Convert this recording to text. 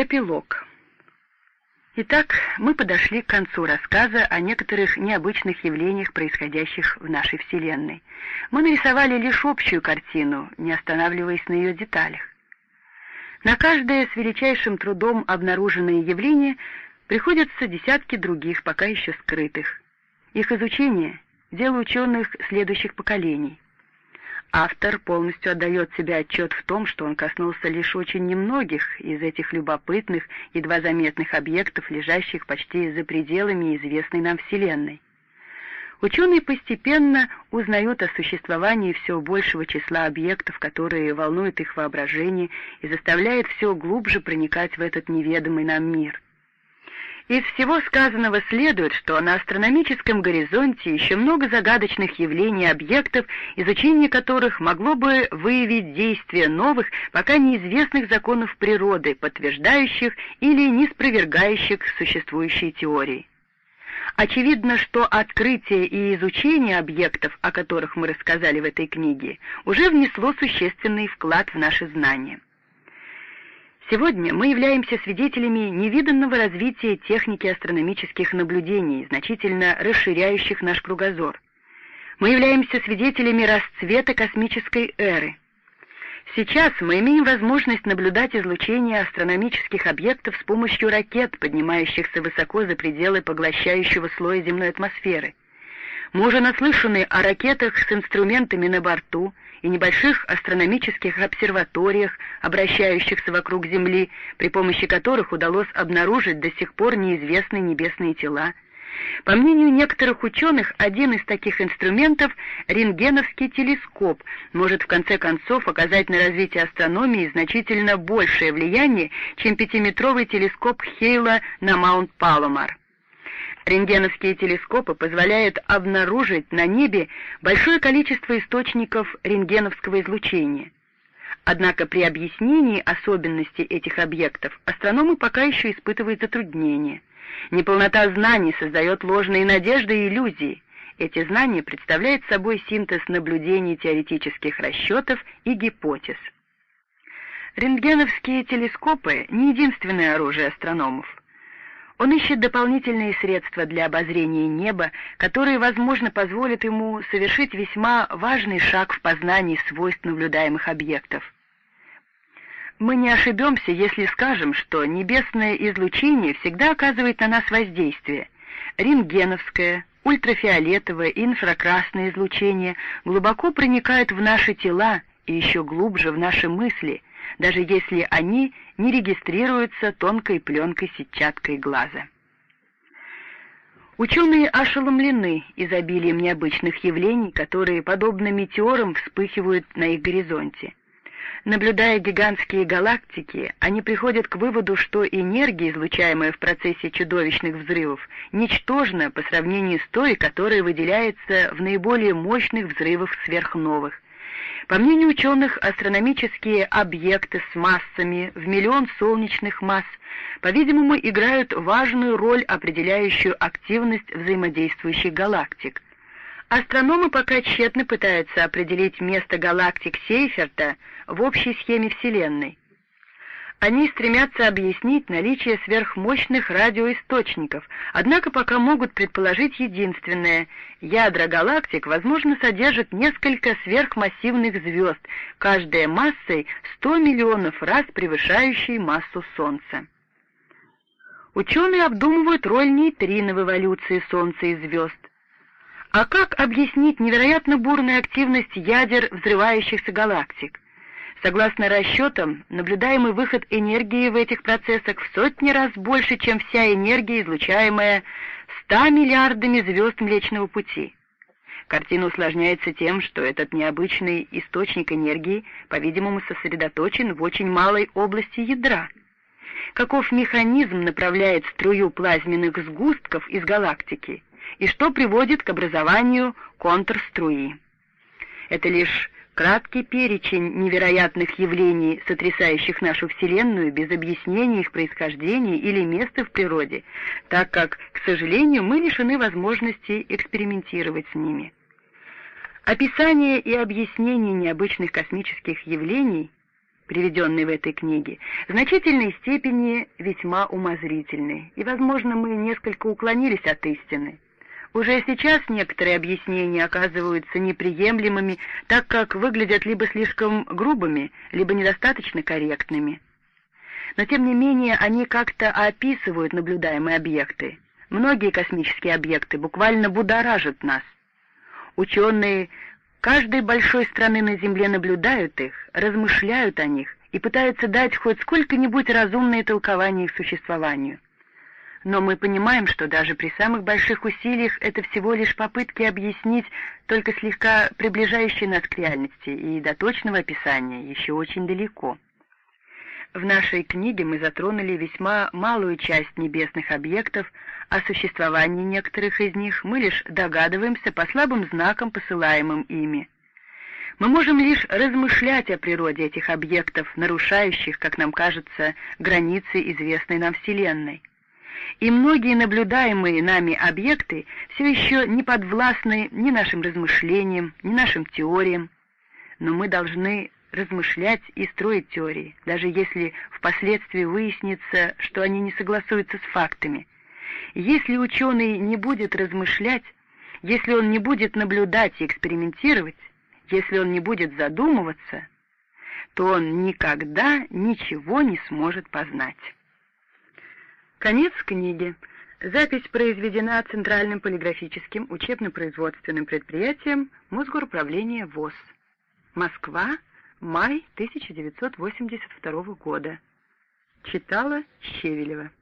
Эпилог. Итак, мы подошли к концу рассказа о некоторых необычных явлениях, происходящих в нашей Вселенной. Мы нарисовали лишь общую картину, не останавливаясь на ее деталях. На каждое с величайшим трудом обнаруженное явление приходятся десятки других, пока еще скрытых. Их изучение — дело ученых следующих поколений — Автор полностью отдает себе отчет в том, что он коснулся лишь очень немногих из этих любопытных, едва заметных объектов, лежащих почти за пределами известной нам Вселенной. Ученые постепенно узнают о существовании все большего числа объектов, которые волнуют их воображение и заставляют все глубже проникать в этот неведомый нам мир. Из всего сказанного следует, что на астрономическом горизонте еще много загадочных явлений и объектов, изучение которых могло бы выявить действие новых, пока неизвестных законов природы, подтверждающих или неспровергающих существующие теории. Очевидно, что открытие и изучение объектов, о которых мы рассказали в этой книге, уже внесло существенный вклад в наши знания. Сегодня мы являемся свидетелями невиданного развития техники астрономических наблюдений, значительно расширяющих наш кругозор. Мы являемся свидетелями расцвета космической эры. Сейчас мы имеем возможность наблюдать излучение астрономических объектов с помощью ракет, поднимающихся высоко за пределы поглощающего слоя земной атмосферы. Мы уже наслышаны о ракетах с инструментами на борту, и небольших астрономических обсерваториях, обращающихся вокруг Земли, при помощи которых удалось обнаружить до сих пор неизвестные небесные тела. По мнению некоторых ученых, один из таких инструментов, рентгеновский телескоп, может в конце концов оказать на развитие астрономии значительно большее влияние, чем пятиметровый телескоп Хейла на Маунт-Паломар. Рентгеновские телескопы позволяют обнаружить на небе большое количество источников рентгеновского излучения. Однако при объяснении особенностей этих объектов астрономы пока еще испытывают затруднения. Неполнота знаний создает ложные надежды и иллюзии. Эти знания представляют собой синтез наблюдений теоретических расчетов и гипотез. Рентгеновские телескопы — не единственное оружие астрономов. Он ищет дополнительные средства для обозрения неба, которые, возможно, позволят ему совершить весьма важный шаг в познании свойств наблюдаемых объектов. Мы не ошибемся, если скажем, что небесное излучение всегда оказывает на нас воздействие. Рентгеновское, ультрафиолетовое и инфракрасное излучение глубоко проникают в наши тела и еще глубже в наши мысли, даже если они не регистрируются тонкой пленкой-сетчаткой глаза. Ученые ошеломлены изобилием необычных явлений, которые, подобно метеорам, вспыхивают на их горизонте. Наблюдая гигантские галактики, они приходят к выводу, что энергия, излучаемая в процессе чудовищных взрывов, ничтожна по сравнению с той, которая выделяется в наиболее мощных взрывах сверхновых, по мнению ученых, астрономические объекты с массами в миллион солнечных масс, по-видимому, играют важную роль, определяющую активность взаимодействующих галактик. Астрономы пока тщетно пытаются определить место галактик Сейферта в общей схеме Вселенной. Они стремятся объяснить наличие сверхмощных радиоисточников, однако пока могут предположить единственное — ядра галактик, возможно, содержат несколько сверхмассивных звезд, каждая массой 100 миллионов раз превышающей массу Солнца. Ученые обдумывают роль нейтрино в эволюции Солнца и звезд. А как объяснить невероятно бурную активность ядер взрывающихся галактик? Согласно расчетам, наблюдаемый выход энергии в этих процессах в сотни раз больше, чем вся энергия, излучаемая 100 миллиардами звезд Млечного Пути. Картина усложняется тем, что этот необычный источник энергии, по-видимому, сосредоточен в очень малой области ядра. Каков механизм направляет струю плазменных сгустков из галактики и что приводит к образованию контрструи? Это лишь краткий перечень невероятных явлений, сотрясающих нашу Вселенную, без объяснения их происхождения или места в природе, так как, к сожалению, мы лишены возможности экспериментировать с ними. Описание и объяснение необычных космических явлений приведенный в этой книге, в значительной степени весьма умозрительны, и, возможно, мы несколько уклонились от истины. Уже сейчас некоторые объяснения оказываются неприемлемыми, так как выглядят либо слишком грубыми, либо недостаточно корректными. Но тем не менее они как-то описывают наблюдаемые объекты. Многие космические объекты буквально будоражат нас. Ученые каждой большой страны на Земле наблюдают их, размышляют о них и пытаются дать хоть сколько-нибудь разумное толкование их существованию. Но мы понимаем, что даже при самых больших усилиях это всего лишь попытки объяснить только слегка приближающие нас к реальности, и до точного описания еще очень далеко. В нашей книге мы затронули весьма малую часть небесных объектов, о существовании некоторых из них мы лишь догадываемся по слабым знакам, посылаемым ими. Мы можем лишь размышлять о природе этих объектов, нарушающих, как нам кажется, границы известной нам Вселенной. И многие наблюдаемые нами объекты все еще не подвластны ни нашим размышлениям, ни нашим теориям, но мы должны размышлять и строить теории, даже если впоследствии выяснится, что они не согласуются с фактами. Если ученый не будет размышлять, если он не будет наблюдать и экспериментировать, если он не будет задумываться, то он никогда ничего не сможет познать. Конец книги. Запись произведена Центральным полиграфическим учебно-производственным предприятием Мосгоруправления ВОЗ. Москва, Май 1982 года. Читала Щевелева.